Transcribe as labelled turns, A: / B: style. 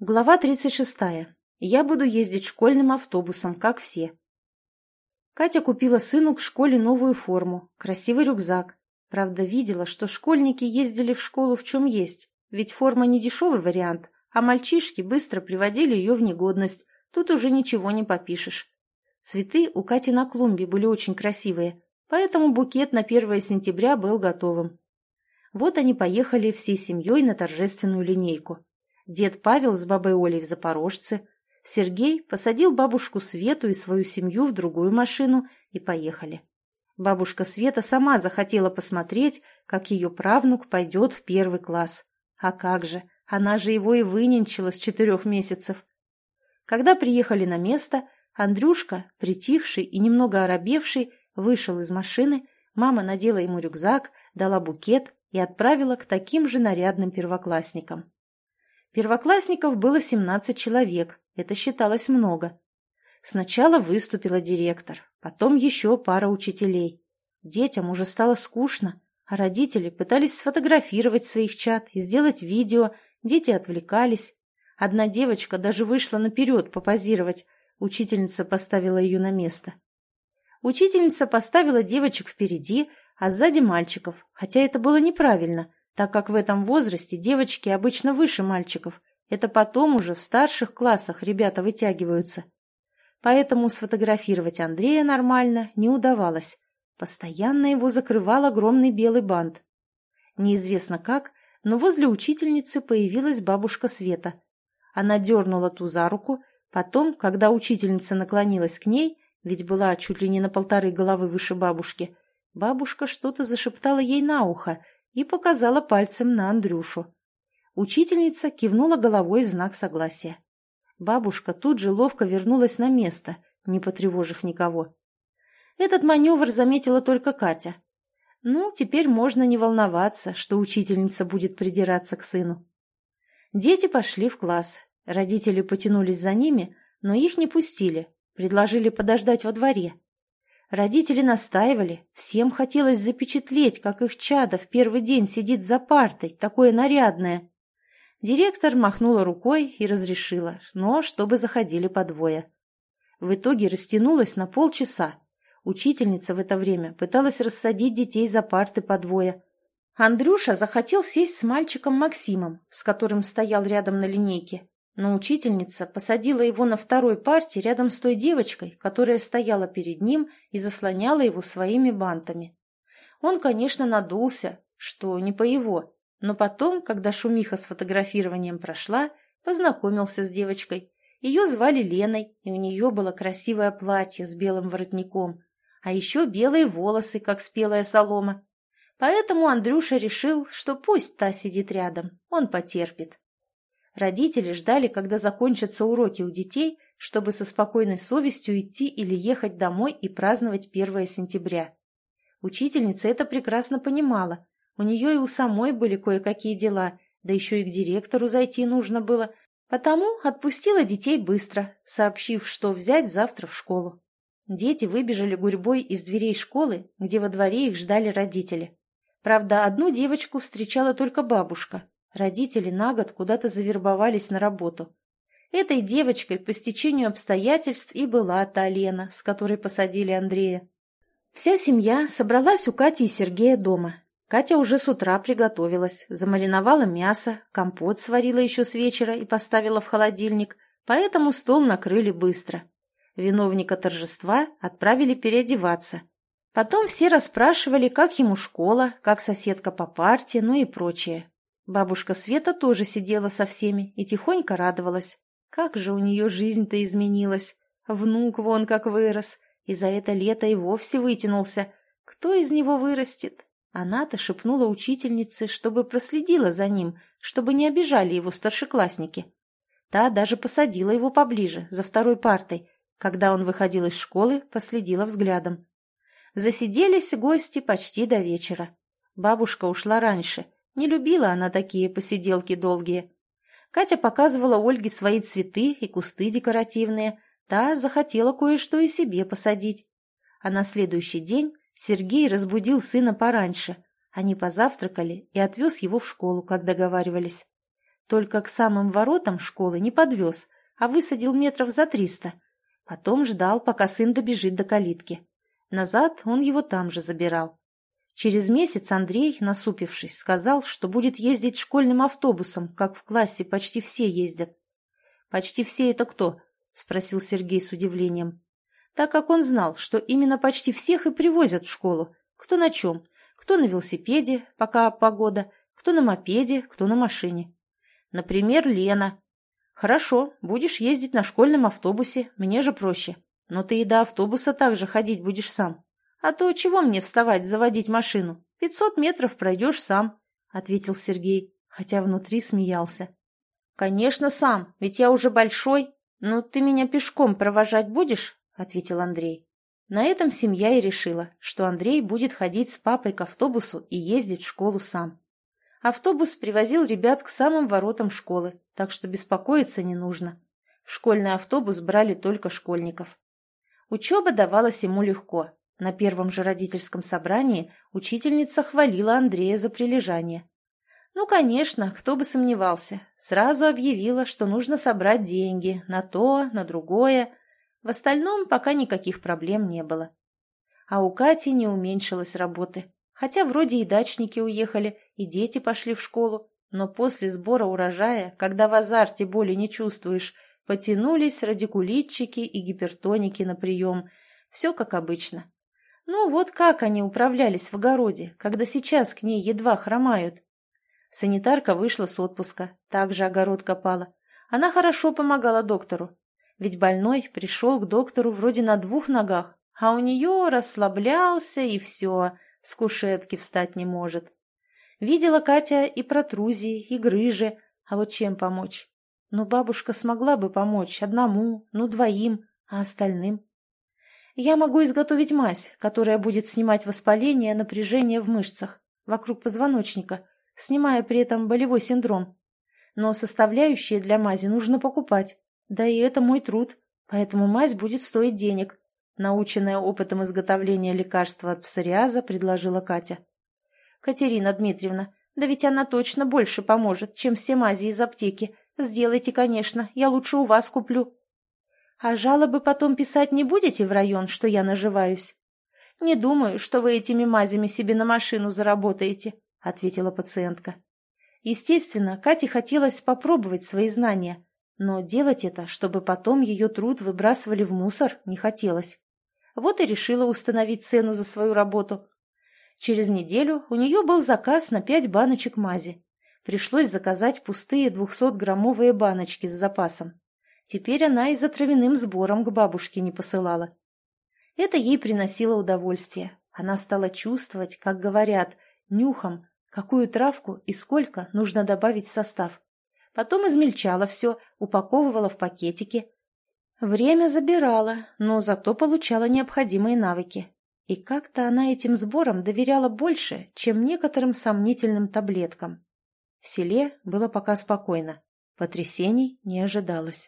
A: Глава 36. Я буду ездить школьным автобусом, как все. Катя купила сыну к школе новую форму, красивый рюкзак. Правда, видела, что школьники ездили в школу в чем есть, ведь форма не дешевый вариант, а мальчишки быстро приводили ее в негодность, тут уже ничего не попишешь. Цветы у Кати на клумбе были очень красивые, поэтому букет на 1 сентября был готовым. Вот они поехали всей семьей на торжественную линейку. Дед Павел с бабой Олей в Запорожце. Сергей посадил бабушку Свету и свою семью в другую машину и поехали. Бабушка Света сама захотела посмотреть, как ее правнук пойдет в первый класс. А как же, она же его и выненчила с четырех месяцев. Когда приехали на место, Андрюшка, притихший и немного оробевший, вышел из машины, мама надела ему рюкзак, дала букет и отправила к таким же нарядным первоклассникам. Первоклассников было 17 человек, это считалось много. Сначала выступила директор, потом еще пара учителей. Детям уже стало скучно, а родители пытались сфотографировать своих чат и сделать видео, дети отвлекались. Одна девочка даже вышла наперед попозировать, учительница поставила ее на место. Учительница поставила девочек впереди, а сзади мальчиков, хотя это было неправильно, так как в этом возрасте девочки обычно выше мальчиков. Это потом уже в старших классах ребята вытягиваются. Поэтому сфотографировать Андрея нормально не удавалось. Постоянно его закрывал огромный белый бант. Неизвестно как, но возле учительницы появилась бабушка Света. Она дернула ту за руку, потом, когда учительница наклонилась к ней, ведь была чуть ли не на полторы головы выше бабушки, бабушка что-то зашептала ей на ухо и показала пальцем на Андрюшу. Учительница кивнула головой в знак согласия. Бабушка тут же ловко вернулась на место, не потревожив никого. Этот маневр заметила только Катя. Ну, теперь можно не волноваться, что учительница будет придираться к сыну. Дети пошли в класс. Родители потянулись за ними, но их не пустили, предложили подождать во дворе. Родители настаивали, всем хотелось запечатлеть, как их чадо в первый день сидит за партой, такое нарядное. Директор махнула рукой и разрешила, но чтобы заходили по двое. В итоге растянулось на полчаса. Учительница в это время пыталась рассадить детей за парты по двое. Андрюша захотел сесть с мальчиком Максимом, с которым стоял рядом на линейке, но учительница посадила его на второй парте рядом с той девочкой, которая стояла перед ним и заслоняла его своими бантами. Он, конечно, надулся, что не по его, но потом, когда шумиха с фотографированием прошла, познакомился с девочкой. Ее звали Леной, и у нее было красивое платье с белым воротником, а еще белые волосы, как спелая солома. Поэтому Андрюша решил, что пусть та сидит рядом, он потерпит. Родители ждали, когда закончатся уроки у детей, чтобы со спокойной совестью идти или ехать домой и праздновать 1 сентября. Учительница это прекрасно понимала. У нее и у самой были кое-какие дела, да еще и к директору зайти нужно было, потому отпустила детей быстро, сообщив, что взять завтра в школу. Дети выбежали гурьбой из дверей школы, где во дворе их ждали родители. Правда, одну девочку встречала только бабушка, Родители на год куда-то завербовались на работу. Этой девочкой по стечению обстоятельств и была та Лена, с которой посадили Андрея. Вся семья собралась у Кати и Сергея дома. Катя уже с утра приготовилась, замариновала мясо, компот сварила еще с вечера и поставила в холодильник, поэтому стол накрыли быстро. Виновника торжества отправили переодеваться. Потом все расспрашивали, как ему школа, как соседка по парте, ну и прочее. Бабушка Света тоже сидела со всеми и тихонько радовалась. Как же у нее жизнь-то изменилась. Внук вон как вырос, и за это лето и вовсе вытянулся. Кто из него вырастет? Она-то шепнула учительнице, чтобы проследила за ним, чтобы не обижали его старшеклассники. Та даже посадила его поближе, за второй партой. Когда он выходил из школы, последила взглядом. Засиделись гости почти до вечера. Бабушка ушла раньше — не любила она такие посиделки долгие. Катя показывала Ольге свои цветы и кусты декоративные. Та захотела кое-что и себе посадить. А на следующий день Сергей разбудил сына пораньше. Они позавтракали и отвез его в школу, как договаривались. Только к самым воротам школы не подвез, а высадил метров за триста. Потом ждал, пока сын добежит до калитки. Назад он его там же забирал. Через месяц Андрей, насупившись, сказал, что будет ездить школьным автобусом, как в классе почти все ездят. «Почти все это кто?» – спросил Сергей с удивлением. Так как он знал, что именно почти всех и привозят в школу. Кто на чем? Кто на велосипеде, пока погода, кто на мопеде, кто на машине. Например, Лена. Хорошо, будешь ездить на школьном автобусе, мне же проще. Но ты и до автобуса также ходить будешь сам. А то чего мне вставать, заводить машину? Пятьсот метров пройдешь сам, — ответил Сергей, хотя внутри смеялся. Конечно, сам, ведь я уже большой. Но ты меня пешком провожать будешь? — ответил Андрей. На этом семья и решила, что Андрей будет ходить с папой к автобусу и ездить в школу сам. Автобус привозил ребят к самым воротам школы, так что беспокоиться не нужно. В школьный автобус брали только школьников. Учеба давалась ему легко. На первом же родительском собрании учительница хвалила Андрея за прилежание. Ну, конечно, кто бы сомневался. Сразу объявила, что нужно собрать деньги на то, на другое. В остальном пока никаких проблем не было. А у Кати не уменьшилось работы. Хотя вроде и дачники уехали, и дети пошли в школу, но после сбора урожая, когда в азарте боли не чувствуешь, потянулись радикулитчики и гипертоники на прием. Все как обычно. Ну вот как они управлялись в огороде, когда сейчас к ней едва хромают. Санитарка вышла с отпуска, также огород копала. Она хорошо помогала доктору. Ведь больной пришел к доктору вроде на двух ногах, а у нее расслаблялся и все – с кушетки встать не может. Видела Катя и протрузии, и грыжи, а вот чем помочь? Ну, бабушка смогла бы помочь одному, ну, двоим, а остальным? Я могу изготовить мазь, которая будет снимать воспаление, напряжение в мышцах, вокруг позвоночника, снимая при этом болевой синдром. Но составляющие для мази нужно покупать, да и это мой труд, поэтому мазь будет стоить денег, Наученная опытом изготовления лекарства от псориаза, предложила Катя. «Катерина Дмитриевна, да ведь она точно больше поможет, чем все мази из аптеки. Сделайте, конечно, я лучше у вас куплю». «А жалобы потом писать не будете в район, что я наживаюсь?» «Не думаю, что вы этими мазями себе на машину заработаете», — ответила пациентка. Естественно, Кате хотелось попробовать свои знания, но делать это, чтобы потом ее труд выбрасывали в мусор, не хотелось. Вот и решила установить цену за свою работу. Через неделю у нее был заказ на пять баночек мази. Пришлось заказать пустые 200-граммовые баночки с запасом. Теперь она и за травяным сбором к бабушке не посылала. Это ей приносило удовольствие. Она стала чувствовать, как говорят, нюхом, какую травку и сколько нужно добавить в состав. Потом измельчала все, упаковывала в пакетики, Время забирала, но зато получала необходимые навыки. И как-то она этим сборам доверяла больше, чем некоторым сомнительным таблеткам. В селе было пока спокойно. Потрясений не ожидалось.